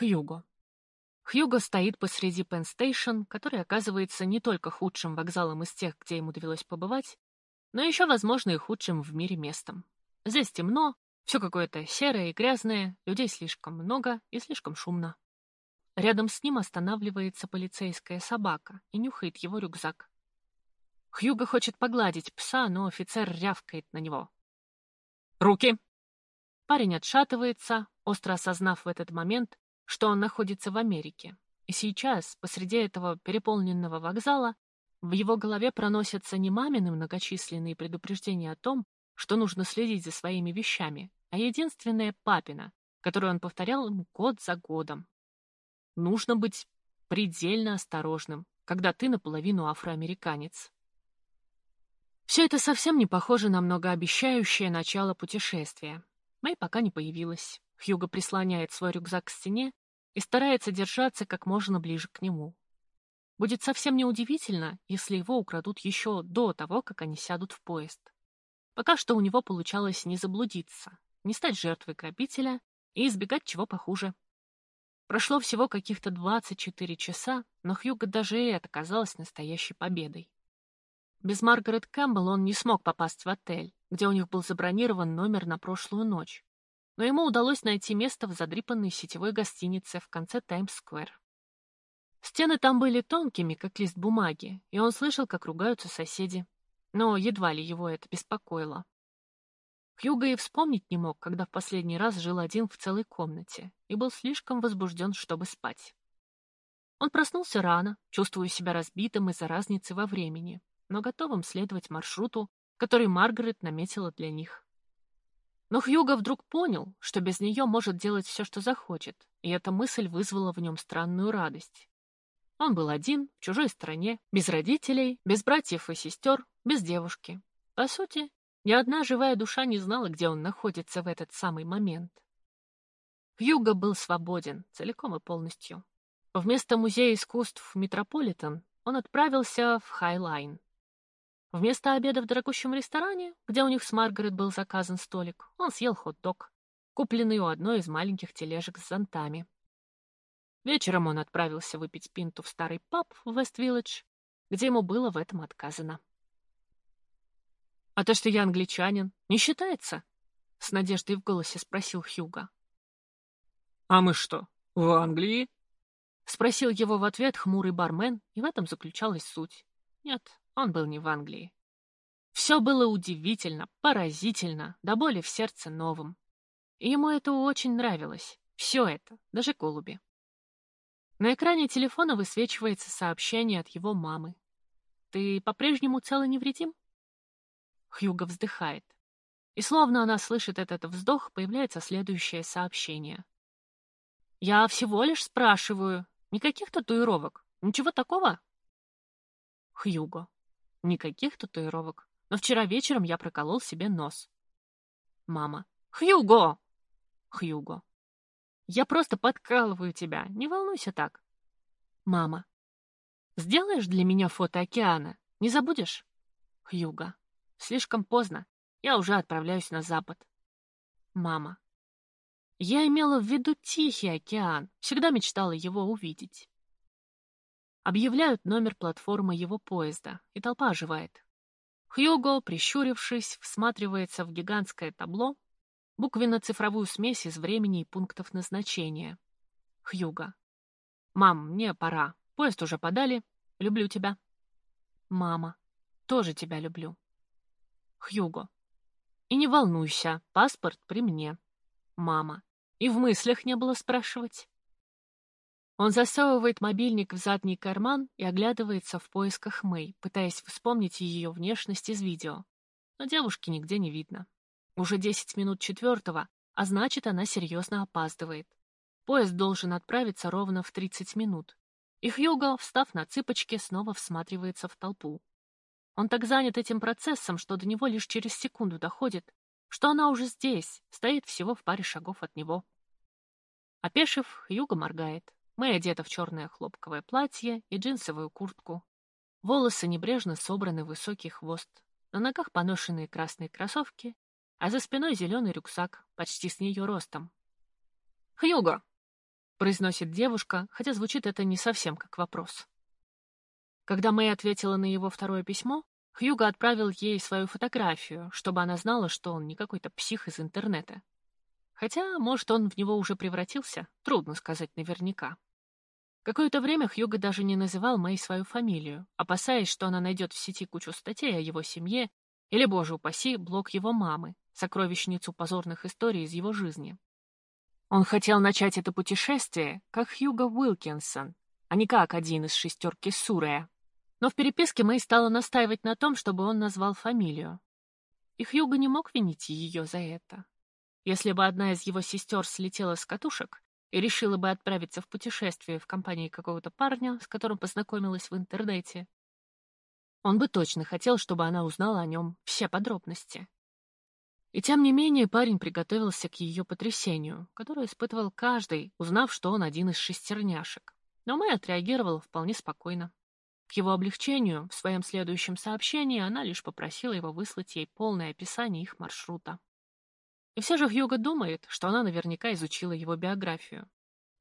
Хьюго. Хьюго стоит посреди Пенн-стейшн, который оказывается не только худшим вокзалом из тех, где ему довелось побывать, но еще, возможно, и худшим в мире местом. Здесь темно, все какое-то серое и грязное, людей слишком много и слишком шумно. Рядом с ним останавливается полицейская собака и нюхает его рюкзак. Хьюго хочет погладить пса, но офицер рявкает на него. «Руки!» Парень отшатывается, остро осознав в этот момент, что он находится в Америке. И сейчас, посреди этого переполненного вокзала, в его голове проносятся не мамины многочисленные предупреждения о том, что нужно следить за своими вещами, а единственная папина, которую он повторял год за годом. Нужно быть предельно осторожным, когда ты наполовину афроамериканец. Все это совсем не похоже на многообещающее начало путешествия. Мэй пока не появилась. Хьюго прислоняет свой рюкзак к стене и старается держаться как можно ближе к нему. Будет совсем неудивительно, если его украдут еще до того, как они сядут в поезд. Пока что у него получалось не заблудиться, не стать жертвой грабителя и избегать чего похуже. Прошло всего каких-то 24 часа, но Хьюго даже и это казалось настоящей победой. Без Маргарет Кэмпбелл он не смог попасть в отель, где у них был забронирован номер на прошлую ночь, но ему удалось найти место в задрипанной сетевой гостинице в конце Таймс-сквер. Стены там были тонкими, как лист бумаги, и он слышал, как ругаются соседи, но едва ли его это беспокоило. Хьюго и вспомнить не мог, когда в последний раз жил один в целой комнате и был слишком возбужден, чтобы спать. Он проснулся рано, чувствуя себя разбитым из-за разницы во времени, но готовым следовать маршруту, который Маргарет наметила для них. Но Хьюго вдруг понял, что без нее может делать все, что захочет, и эта мысль вызвала в нем странную радость. Он был один, в чужой стране, без родителей, без братьев и сестер, без девушки. По сути, ни одна живая душа не знала, где он находится в этот самый момент. Хьюго был свободен, целиком и полностью. Вместо музея искусств Метрополитен он отправился в Хайлайн, Вместо обеда в дорогущем ресторане, где у них с Маргарет был заказан столик, он съел хот-дог, купленный у одной из маленьких тележек с зонтами. Вечером он отправился выпить пинту в старый паб в Вест-Виллидж, где ему было в этом отказано. «А то, что я англичанин, не считается?» — с надеждой в голосе спросил Хьюга. «А мы что, в Англии?» — спросил его в ответ хмурый бармен, и в этом заключалась суть. Нет, он был не в Англии. Все было удивительно, поразительно, до боли в сердце новым. И ему это очень нравилось. Все это, даже голуби. На экране телефона высвечивается сообщение от его мамы. «Ты по-прежнему цел и невредим?» Хьюго вздыхает. И словно она слышит этот вздох, появляется следующее сообщение. «Я всего лишь спрашиваю. Никаких татуировок? Ничего такого?» Хьюго. Никаких татуировок. Но вчера вечером я проколол себе нос. Мама. Хьюго! Хьюго. Я просто подкалываю тебя. Не волнуйся так. Мама. Сделаешь для меня фото океана? Не забудешь? Хьюго. Слишком поздно. Я уже отправляюсь на запад. Мама. Я имела в виду Тихий океан. Всегда мечтала его увидеть. Объявляют номер платформы его поезда, и толпа оживает. Хьюго, прищурившись, всматривается в гигантское табло, буквенно-цифровую смесь из времени и пунктов назначения. Хьюго. «Мам, мне пора. Поезд уже подали. Люблю тебя». «Мама, тоже тебя люблю». Хьюго. «И не волнуйся, паспорт при мне». «Мама». И в мыслях не было спрашивать. Он засовывает мобильник в задний карман и оглядывается в поисках Мэй, пытаясь вспомнить ее внешность из видео. Но девушки нигде не видно. Уже 10 минут четвертого, а значит, она серьезно опаздывает. Поезд должен отправиться ровно в 30 минут. И Хьюго, встав на цыпочки, снова всматривается в толпу. Он так занят этим процессом, что до него лишь через секунду доходит, что она уже здесь, стоит всего в паре шагов от него. Опешив, Хьюго моргает. Мэй одета в черное хлопковое платье и джинсовую куртку. Волосы небрежно собраны в высокий хвост. На ногах поношенные красные кроссовки, а за спиной зеленый рюкзак, почти с нее ростом. «Хьюго!» произносит девушка, хотя звучит это не совсем как вопрос. Когда Мэй ответила на его второе письмо, Хьюго отправил ей свою фотографию, чтобы она знала, что он не какой-то псих из интернета. Хотя, может, он в него уже превратился, трудно сказать наверняка. Какое-то время Хьюго даже не называл Мэй свою фамилию, опасаясь, что она найдет в сети кучу статей о его семье или, боже упаси, блог его мамы, сокровищницу позорных историй из его жизни. Он хотел начать это путешествие как Хьюго Уилкинсон, а не как один из шестерки Сурея. Но в переписке Мэй стала настаивать на том, чтобы он назвал фамилию. И Хьюго не мог винить ее за это. Если бы одна из его сестер слетела с катушек и решила бы отправиться в путешествие в компании какого-то парня, с которым познакомилась в интернете, он бы точно хотел, чтобы она узнала о нем все подробности. И тем не менее парень приготовился к ее потрясению, которое испытывал каждый, узнав, что он один из шестерняшек. Но Мэй отреагировала вполне спокойно. К его облегчению, в своем следующем сообщении она лишь попросила его выслать ей полное описание их маршрута. И все же Хьюго думает, что она наверняка изучила его биографию.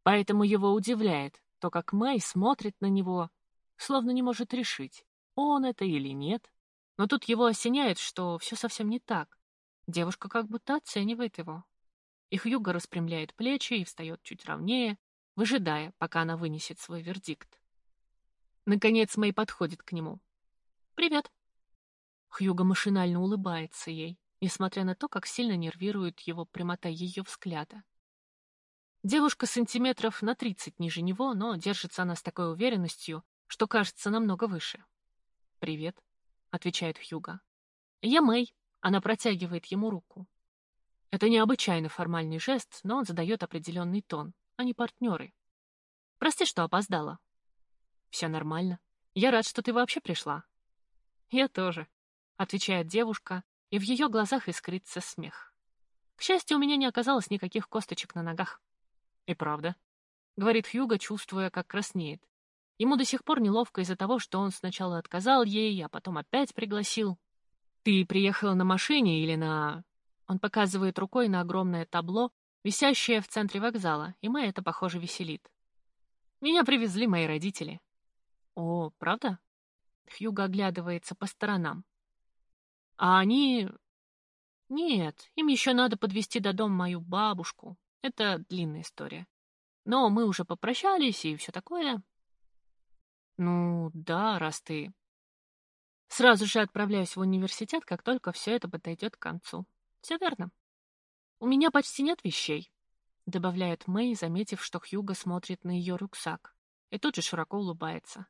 Поэтому его удивляет то, как Мэй смотрит на него, словно не может решить, он это или нет. Но тут его осеняет, что все совсем не так. Девушка как будто оценивает его. И Хьюго распрямляет плечи и встает чуть ровнее, выжидая, пока она вынесет свой вердикт. Наконец Мэй подходит к нему. «Привет». Хьюго машинально улыбается ей, несмотря на то, как сильно нервирует его прямота ее взгляда. Девушка сантиметров на тридцать ниже него, но держится она с такой уверенностью, что кажется намного выше. «Привет», — отвечает Хьюго. «Я Мэй», — она протягивает ему руку. Это необычайно формальный жест, но он задает определенный тон. Они партнеры. «Прости, что опоздала», все нормально. Я рад, что ты вообще пришла. Я тоже, отвечает девушка, и в ее глазах искрится смех. К счастью, у меня не оказалось никаких косточек на ногах. И правда, говорит Хьюго, чувствуя, как краснеет. Ему до сих пор неловко из-за того, что он сначала отказал ей, а потом опять пригласил. Ты приехала на машине или на... Он показывает рукой на огромное табло, висящее в центре вокзала, и Мэй это, похоже, веселит. Меня привезли мои родители. О, правда? Хьюго оглядывается по сторонам. А они... Нет, им еще надо подвести до дома мою бабушку. Это длинная история. Но мы уже попрощались и все такое. Ну, да, раз ты... Сразу же отправляюсь в университет, как только все это подойдет к концу. Все верно. У меня почти нет вещей, добавляет Мэй, заметив, что Хьюго смотрит на ее рюкзак, и тут же широко улыбается.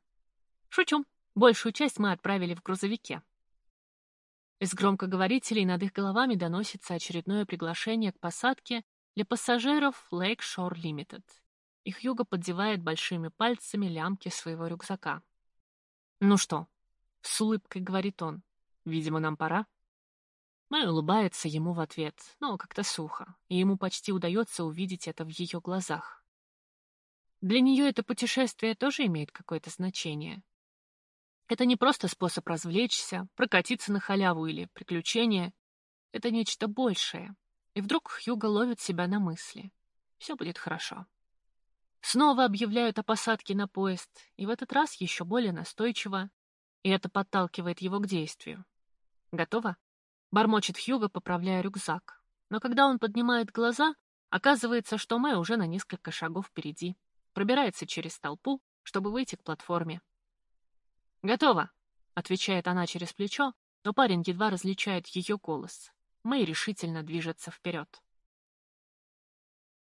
Шучу. Большую часть мы отправили в грузовике. Из громкоговорителей над их головами доносится очередное приглашение к посадке для пассажиров Lake Shore Limited. Их юга поддевает большими пальцами лямки своего рюкзака. «Ну что?» — с улыбкой говорит он. «Видимо, нам пора». Мэй улыбается ему в ответ, но как-то сухо, и ему почти удается увидеть это в ее глазах. Для нее это путешествие тоже имеет какое-то значение. Это не просто способ развлечься, прокатиться на халяву или приключение. Это нечто большее. И вдруг Хьюго ловит себя на мысли. Все будет хорошо. Снова объявляют о посадке на поезд, и в этот раз еще более настойчиво, и это подталкивает его к действию. «Готово?» — бормочет Хьюго, поправляя рюкзак. Но когда он поднимает глаза, оказывается, что Мэй уже на несколько шагов впереди, пробирается через толпу, чтобы выйти к платформе. «Готово», — отвечает она через плечо, но парень едва различает ее голос. Мэй решительно движется вперед.